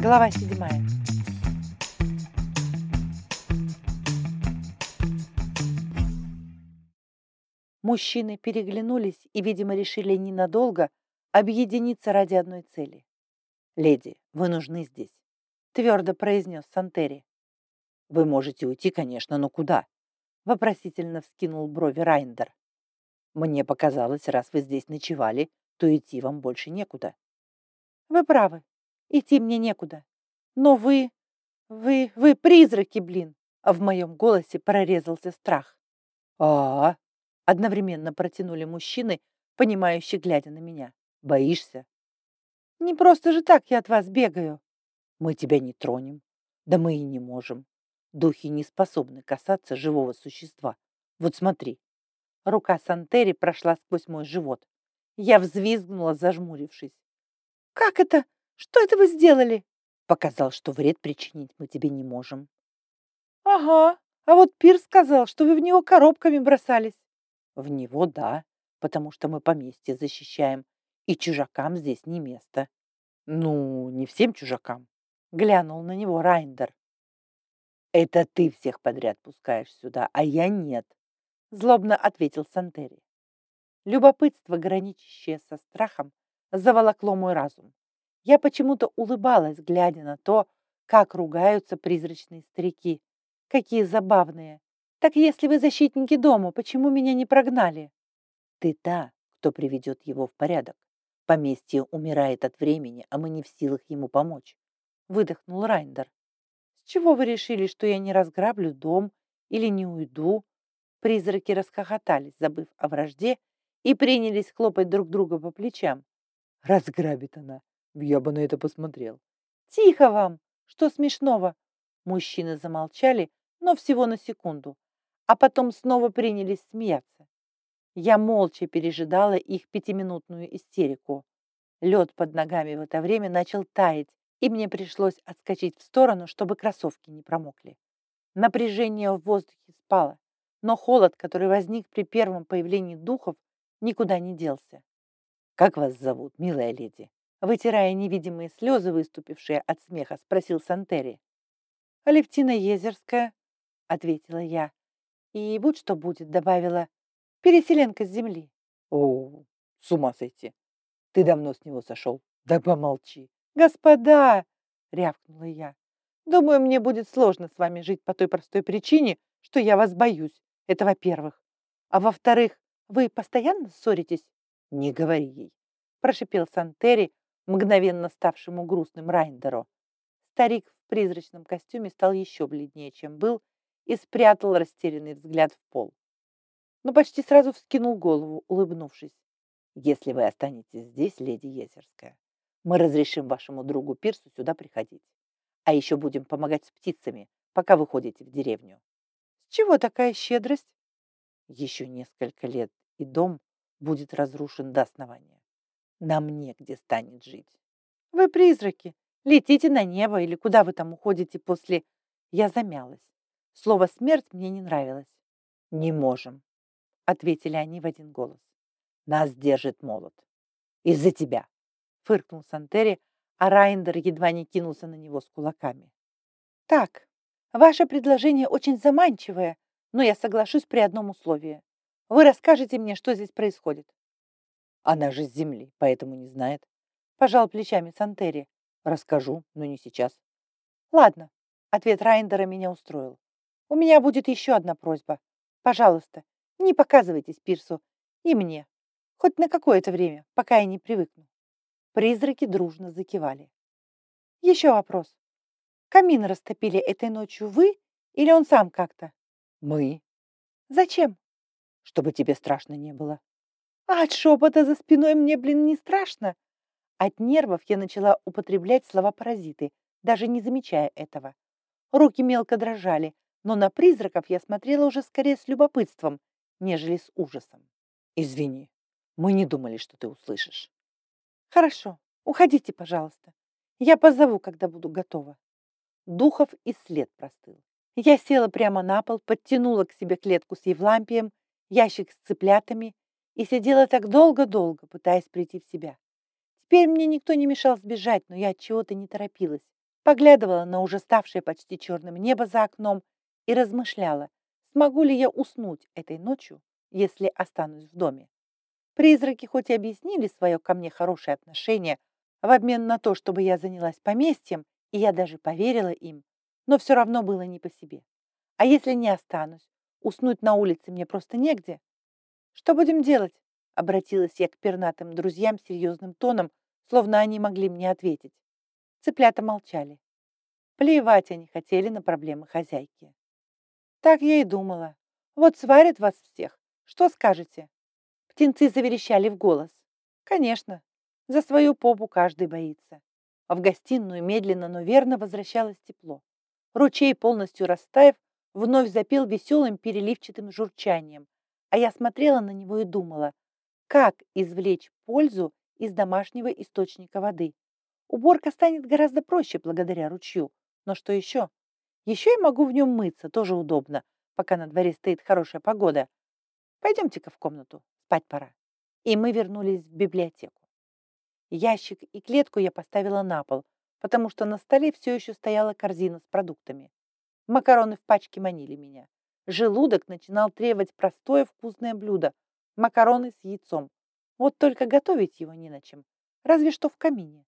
Глава седьмая. Мужчины переглянулись и, видимо, решили ненадолго объединиться ради одной цели. «Леди, вы нужны здесь», — твердо произнес Сантери. «Вы можете уйти, конечно, но куда?» — вопросительно вскинул брови Райндер. «Мне показалось, раз вы здесь ночевали, то идти вам больше некуда». «Вы правы, идти мне некуда. Но вы... вы... вы призраки, блин!» А в моем голосе прорезался страх. а, -а, -а Одновременно протянули мужчины, понимающие, глядя на меня. «Боишься?» Не просто же так я от вас бегаю. Мы тебя не тронем. Да мы и не можем. Духи не способны касаться живого существа. Вот смотри. Рука Сантери прошла сквозь мой живот. Я взвизгнула, зажмурившись. «Как это? Что это вы сделали?» Показал, что вред причинить мы тебе не можем. «Ага, а вот Пир сказал, что вы в него коробками бросались». «В него, да, потому что мы поместье защищаем, и чужакам здесь не место. Ну, не всем чужакам. Глянул на него Райндер. Это ты всех подряд пускаешь сюда, а я нет. Злобно ответил Сантери. Любопытство, граничащее со страхом, заволокло мой разум. Я почему-то улыбалась, глядя на то, как ругаются призрачные старики. Какие забавные. Так если вы защитники дома, почему меня не прогнали? Ты та, кто приведет его в порядок. Поместье умирает от времени, а мы не в силах ему помочь. Выдохнул Райндер. С чего вы решили, что я не разграблю дом или не уйду? Призраки расхохотались, забыв о вражде, и принялись хлопать друг друга по плечам. Разграбит она. Я бы на это посмотрел. Тихо вам! Что смешного? Мужчины замолчали, но всего на секунду, а потом снова принялись смеяться. Я молча пережидала их пятиминутную истерику. Лед под ногами в это время начал таять, и мне пришлось отскочить в сторону, чтобы кроссовки не промокли. Напряжение в воздухе спало, но холод, который возник при первом появлении духов, никуда не делся. «Как вас зовут, милая леди?» Вытирая невидимые слезы, выступившие от смеха, спросил Сантери. «Алевтина Езерская», — ответила я. «И будь что будет», — добавила, Переселенка с земли. О, с ума сойти. Ты давно с него сошел. Да помолчи. Господа, рявкнула я. Думаю, мне будет сложно с вами жить по той простой причине, что я вас боюсь. Это во-первых. А во-вторых, вы постоянно ссоритесь? Не говори ей, прошипел Сантери, мгновенно ставшему грустным Райндеру. Старик в призрачном костюме стал еще бледнее, чем был, и спрятал растерянный взгляд в пол но почти сразу вскинул голову, улыбнувшись. «Если вы останетесь здесь, леди Езерская, мы разрешим вашему другу Пирсу сюда приходить. А еще будем помогать с птицами, пока вы ходите в деревню». «С чего такая щедрость?» «Еще несколько лет, и дом будет разрушен до основания. Нам негде станет жить». «Вы призраки, летите на небо или куда вы там уходите после...» Я замялась. Слово «смерть» мне не нравилось. «Не можем ответили они в один голос. Нас держит молот. Из-за тебя, фыркнул Сантери, а Райндер едва не кинулся на него с кулаками. Так, ваше предложение очень заманчивое, но я соглашусь при одном условии. Вы расскажете мне, что здесь происходит. Она же с земли, поэтому не знает. Пожал плечами Сантери. Расскажу, но не сейчас. Ладно, ответ Райндера меня устроил. У меня будет еще одна просьба. Пожалуйста, не показывайтесь Пирсу и мне. Хоть на какое-то время, пока я не привыкну. Призраки дружно закивали. Еще вопрос. Камин растопили этой ночью вы или он сам как-то? Мы. Зачем? Чтобы тебе страшно не было. А от шепота за спиной мне, блин, не страшно. От нервов я начала употреблять слова-паразиты, даже не замечая этого. Руки мелко дрожали, но на призраков я смотрела уже скорее с любопытством, нежели с ужасом. Извини, мы не думали, что ты услышишь. Хорошо, уходите, пожалуйста. Я позову, когда буду готова. Духов и след простыл. Я села прямо на пол, подтянула к себе клетку с Евлампием, ящик с цыплятами и сидела так долго-долго, пытаясь прийти в себя. Теперь мне никто не мешал сбежать, но я от чего-то не торопилась. Поглядывала на уже ставшее почти черным небо за окном и размышляла, смогу ли я уснуть этой ночью, если останусь в доме. Призраки хоть и объяснили свое ко мне хорошее отношение в обмен на то, чтобы я занялась поместьем, и я даже поверила им, но все равно было не по себе. А если не останусь, уснуть на улице мне просто негде. Что будем делать? Обратилась я к пернатым друзьям серьезным тоном, словно они могли мне ответить. Цыплята молчали. Плевать они хотели на проблемы хозяйки. Так я и думала. Вот сварят вас всех. Что скажете? Птенцы заверещали в голос. Конечно, за свою попу каждый боится. А в гостиную медленно, но верно возвращалось тепло. Ручей, полностью растаяв, вновь запел веселым переливчатым журчанием, а я смотрела на него и думала, как извлечь пользу из домашнего источника воды. Уборка станет гораздо проще благодаря ручью. Но что еще? Еще я могу в нем мыться, тоже удобно, пока на дворе стоит хорошая погода. Пойдемте-ка в комнату. Спать пора. И мы вернулись в библиотеку. Ящик и клетку я поставила на пол, потому что на столе все еще стояла корзина с продуктами. Макароны в пачке манили меня. Желудок начинал требовать простое вкусное блюдо – макароны с яйцом. Вот только готовить его не на чем, разве что в камине.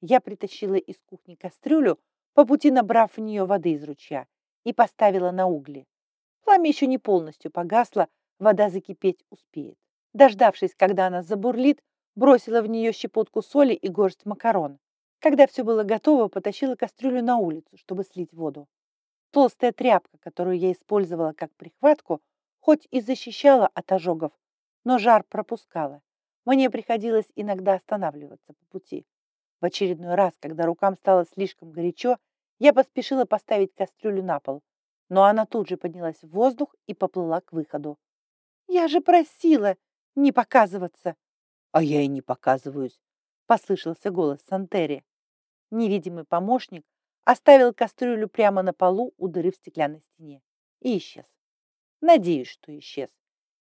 Я притащила из кухни кастрюлю, по пути набрав в нее воды из ручья, и поставила на угли. Пламя еще не полностью погасло, вода закипеть успеет. Дождавшись, когда она забурлит, бросила в нее щепотку соли и горсть макарон. Когда все было готово, потащила кастрюлю на улицу, чтобы слить воду. Толстая тряпка, которую я использовала как прихватку, хоть и защищала от ожогов, но жар пропускала. Мне приходилось иногда останавливаться по пути. В очередной раз, когда рукам стало слишком горячо, я поспешила поставить кастрюлю на пол, но она тут же поднялась в воздух и поплыла к выходу. «Я же просила!» не показываться. А я и не показываюсь, послышался голос Сантери. Невидимый помощник оставил кастрюлю прямо на полу у дыры в стеклянной стене и исчез. Надеюсь, что исчез.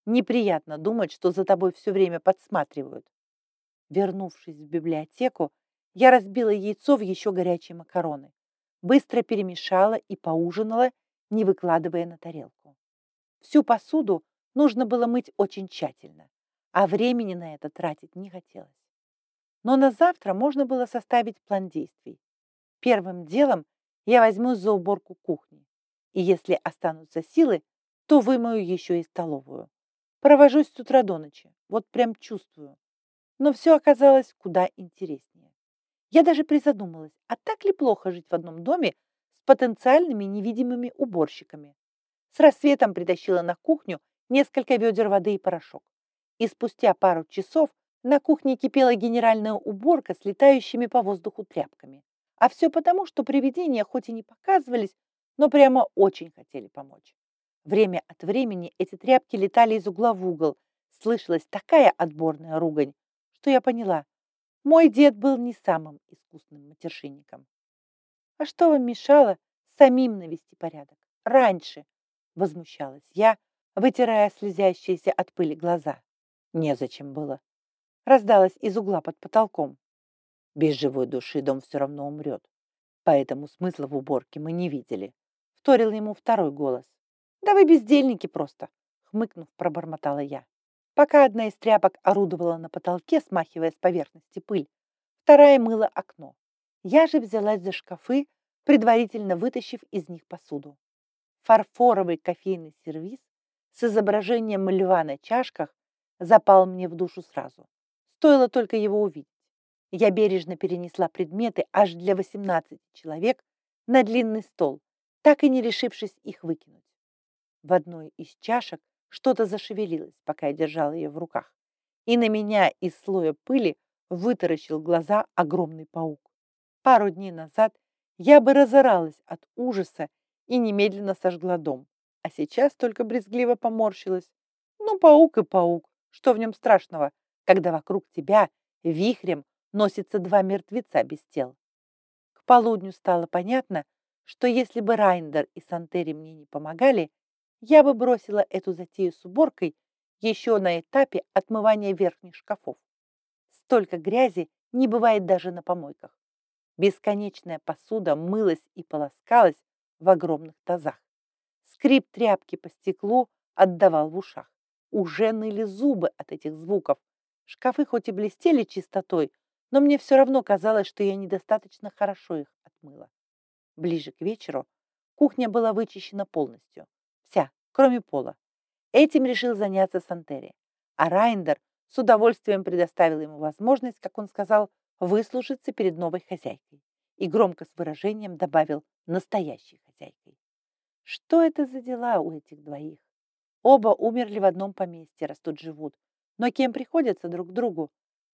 Неприятно думать, что за тобой все время подсматривают. Вернувшись в библиотеку, я разбила яйцо в еще горячие макароны, быстро перемешала и поужинала, не выкладывая на тарелку. Всю посуду нужно было мыть очень тщательно а времени на это тратить не хотелось. Но на завтра можно было составить план действий. Первым делом я возьму за уборку кухни, и если останутся силы, то вымою еще и столовую. Провожусь с утра до ночи, вот прям чувствую. Но все оказалось куда интереснее. Я даже призадумалась, а так ли плохо жить в одном доме с потенциальными невидимыми уборщиками? С рассветом притащила на кухню несколько ведер воды и порошок и спустя пару часов на кухне кипела генеральная уборка с летающими по воздуху тряпками. А все потому, что привидения хоть и не показывались, но прямо очень хотели помочь. Время от времени эти тряпки летали из угла в угол. Слышалась такая отборная ругань, что я поняла, мой дед был не самым искусным матершинником. А что вам мешало самим навести порядок? Раньше, возмущалась я, вытирая слезящиеся от пыли глаза. Незачем было. Раздалось из угла под потолком. Без живой души дом все равно умрет. Поэтому смысла в уборке мы не видели. Вторил ему второй голос. «Да вы бездельники просто!» Хмыкнув, пробормотала я. Пока одна из тряпок орудовала на потолке, смахивая с поверхности пыль, вторая мыла окно. Я же взялась за шкафы, предварительно вытащив из них посуду. Фарфоровый кофейный сервиз с изображением льва на чашках запал мне в душу сразу. Стоило только его увидеть. Я бережно перенесла предметы аж для 18 человек на длинный стол, так и не решившись их выкинуть. В одной из чашек что-то зашевелилось, пока я держала ее в руках, и на меня из слоя пыли вытаращил глаза огромный паук. Пару дней назад я бы разоралась от ужаса и немедленно сожгла дом, а сейчас только брезгливо поморщилась. Ну, паук и паук, что в нем страшного, когда вокруг тебя вихрем носится два мертвеца без тел? К полудню стало понятно, что если бы Райндер и Сантери мне не помогали, я бы бросила эту затею с уборкой еще на этапе отмывания верхних шкафов. Столько грязи не бывает даже на помойках. Бесконечная посуда мылась и полоскалась в огромных тазах. Скрип тряпки по стеклу отдавал в ушах. Уже ныли зубы от этих звуков. Шкафы хоть и блестели чистотой, но мне все равно казалось, что я недостаточно хорошо их отмыла. Ближе к вечеру кухня была вычищена полностью. Вся, кроме пола. Этим решил заняться Сантери. А Райндер с удовольствием предоставил ему возможность, как он сказал, выслужиться перед новой хозяйкой. И громко с выражением добавил «настоящей хозяйкой». Что это за дела у этих двоих? Оба умерли в одном поместье, раз тут живут. Но кем приходятся друг другу?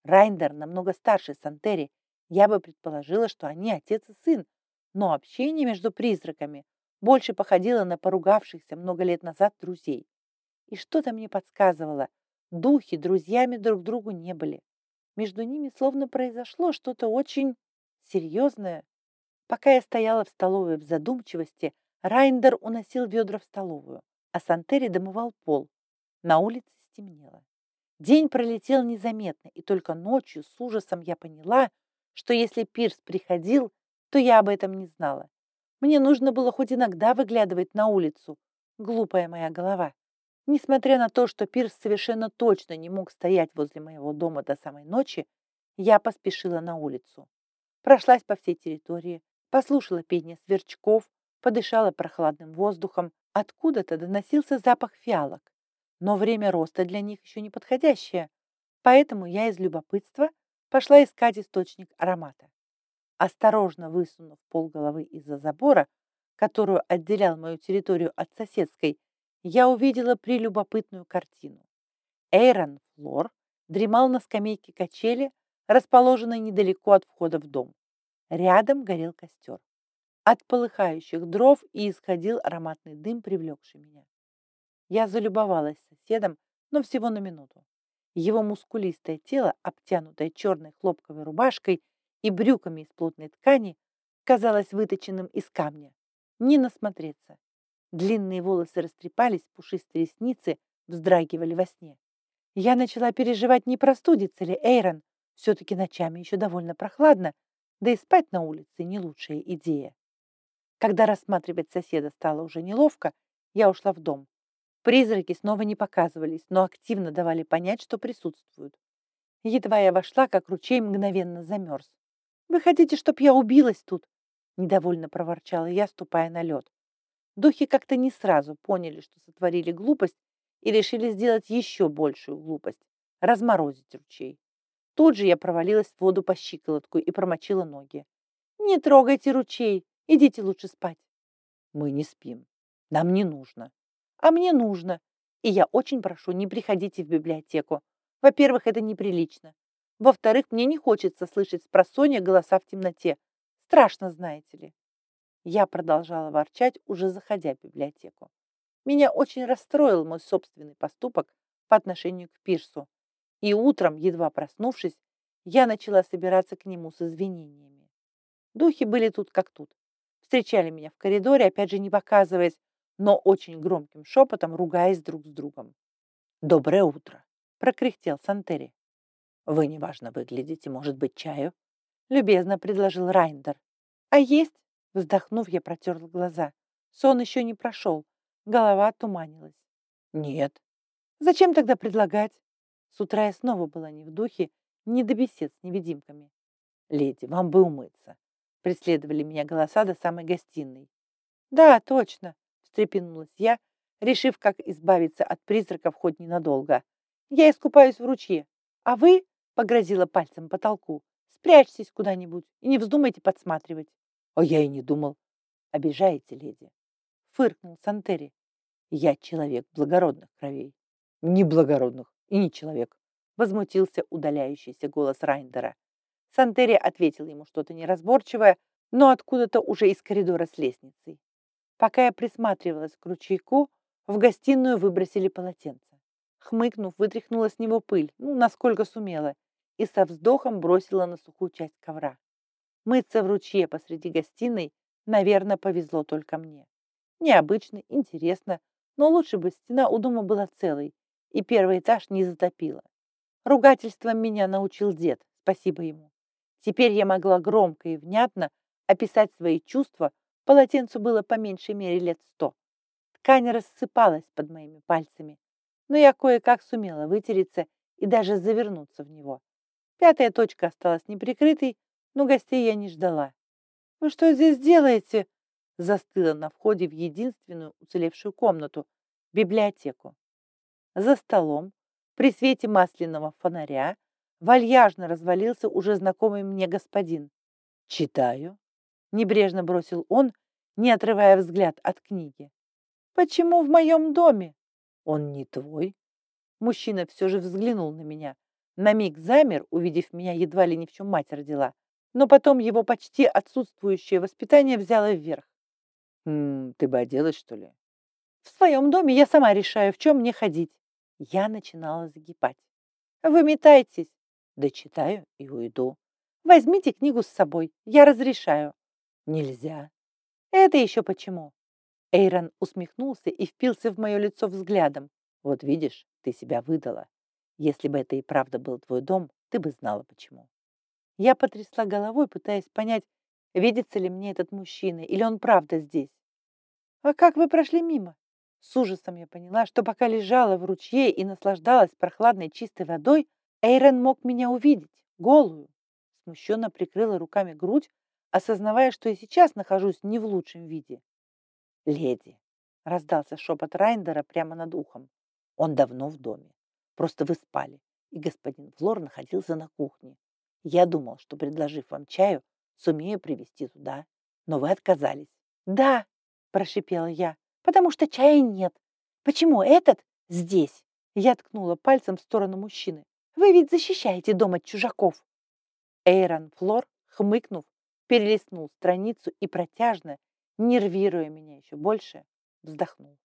Райндер намного старше Сантери. Я бы предположила, что они отец и сын. Но общение между призраками больше походило на поругавшихся много лет назад друзей. И что-то мне подсказывало, духи друзьями друг другу не были. Между ними словно произошло что-то очень серьезное. Пока я стояла в столовой в задумчивости, Райндер уносил ведра в столовую, а Сантери домывал пол. На улице стемнело. День пролетел незаметно, и только ночью с ужасом я поняла, что если Пирс приходил, то я об этом не знала. Мне нужно было хоть иногда выглядывать на улицу. Глупая моя голова. Несмотря на то, что Пирс совершенно точно не мог стоять возле моего дома до самой ночи, я поспешила на улицу. Прошлась по всей территории, послушала пение сверчков, подышала прохладным воздухом. Откуда-то доносился запах фиалок но время роста для них еще не подходящее, поэтому я из любопытства пошла искать источник аромата. Осторожно высунув полголовы из-за забора, которую отделял мою территорию от соседской, я увидела прелюбопытную картину. Эйрон Флор дремал на скамейке качели, расположенной недалеко от входа в дом. Рядом горел костер. От полыхающих дров и исходил ароматный дым, привлекший меня. Я залюбовалась соседом, но всего на минуту. Его мускулистое тело, обтянутое черной хлопковой рубашкой и брюками из плотной ткани, казалось выточенным из камня. Не насмотреться. Длинные волосы растрепались, пушистые ресницы вздрагивали во сне. Я начала переживать, не простудится ли Эйрон. Все-таки ночами еще довольно прохладно, да и спать на улице не лучшая идея. Когда рассматривать соседа стало уже неловко, я ушла в дом. Призраки снова не показывались, но активно давали понять, что присутствуют. Едва я вошла, как ручей мгновенно замерз. «Вы хотите, чтоб я убилась тут?» Недовольно проворчала я, ступая на лед. Духи как-то не сразу поняли, что сотворили глупость и решили сделать еще большую глупость – разморозить ручей. Тут же я провалилась в воду по щиколотку и промочила ноги. «Не трогайте ручей, идите лучше спать». «Мы не спим. Нам не нужно», а мне нужно. И я очень прошу, не приходите в библиотеку. Во-первых, это неприлично. Во-вторых, мне не хочется слышать с просонья голоса в темноте. Страшно, знаете ли. Я продолжала ворчать, уже заходя в библиотеку. Меня очень расстроил мой собственный поступок по отношению к Пирсу. И утром, едва проснувшись, я начала собираться к нему с извинениями. Духи были тут как тут. Встречали меня в коридоре, опять же не показываясь, но очень громким шепотом ругаясь друг с другом. «Доброе утро!» — прокряхтел Сантери. «Вы неважно выглядите, может быть, чаю?» — любезно предложил Райндер. «А есть?» — вздохнув, я протерла глаза. Сон еще не прошел, голова туманилась. «Нет». «Зачем тогда предлагать?» С утра я снова была не в духе, не до бесед с невидимками. «Леди, вам бы умыться!» Преследовали меня голоса до самой гостиной. «Да, точно!» Встрепенулась я, решив, как избавиться от призраков хоть ненадолго. «Я искупаюсь в ручье, а вы, — погрозила пальцем потолку, — спрячьтесь куда-нибудь и не вздумайте подсматривать». «А я и не думал». «Обижаете, леди?» — фыркнул Сантери. «Я человек благородных кровей». «Не благородных и не человек», — возмутился удаляющийся голос Райндера. Сантери ответил ему что-то неразборчивое, но откуда-то уже из коридора с лестницей. Пока я присматривалась к ручейку, в гостиную выбросили полотенце. Хмыкнув, вытряхнула с него пыль, ну, насколько сумела, и со вздохом бросила на сухую часть ковра. Мыться в ручье посреди гостиной, наверное, повезло только мне. Необычно, интересно, но лучше бы стена у дома была целой, и первый этаж не затопила. Ругательством меня научил дед, спасибо ему. Теперь я могла громко и внятно описать свои чувства, полотенцу было по меньшей мере лет сто. Ткань рассыпалась под моими пальцами, но я кое-как сумела вытереться и даже завернуться в него. Пятая точка осталась неприкрытой, но гостей я не ждала. «Вы что здесь делаете?» Застыла на входе в единственную уцелевшую комнату – библиотеку. За столом, при свете масляного фонаря, вальяжно развалился уже знакомый мне господин. «Читаю», – небрежно бросил он, не отрывая взгляд от книги. «Почему в моем доме?» «Он не твой?» Мужчина все же взглянул на меня. На миг замер, увидев меня едва ли не в чем мать родила, но потом его почти отсутствующее воспитание взяло вверх. «М «Ты бы оделась, что ли?» «В своем доме я сама решаю, в чем мне ходить». Я начинала загибать. «Вы метайтесь». «Дочитаю и уйду». «Возьмите книгу с собой, я разрешаю». «Нельзя». «Это еще почему?» Эйрон усмехнулся и впился в мое лицо взглядом. «Вот видишь, ты себя выдала. Если бы это и правда был твой дом, ты бы знала, почему». Я потрясла головой, пытаясь понять, видится ли мне этот мужчина, или он правда здесь. «А как вы прошли мимо?» С ужасом я поняла, что пока лежала в ручье и наслаждалась прохладной чистой водой, Эйрон мог меня увидеть, голую. Смущенно прикрыла руками грудь, осознавая, что и сейчас нахожусь не в лучшем виде. «Леди!» — раздался шепот Райндера прямо над ухом. «Он давно в доме. Просто вы спали, и господин Флор находился на кухне. Я думал, что, предложив вам чаю, сумею привести туда, но вы отказались». «Да!» — прошипела я. «Потому что чая нет. Почему этот здесь?» Я ткнула пальцем в сторону мужчины. «Вы ведь защищаете дом от чужаков!» Эйрон Флор, хмыкнув, перелистнул страницу и протяжно, нервируя меня еще больше, вздохнул.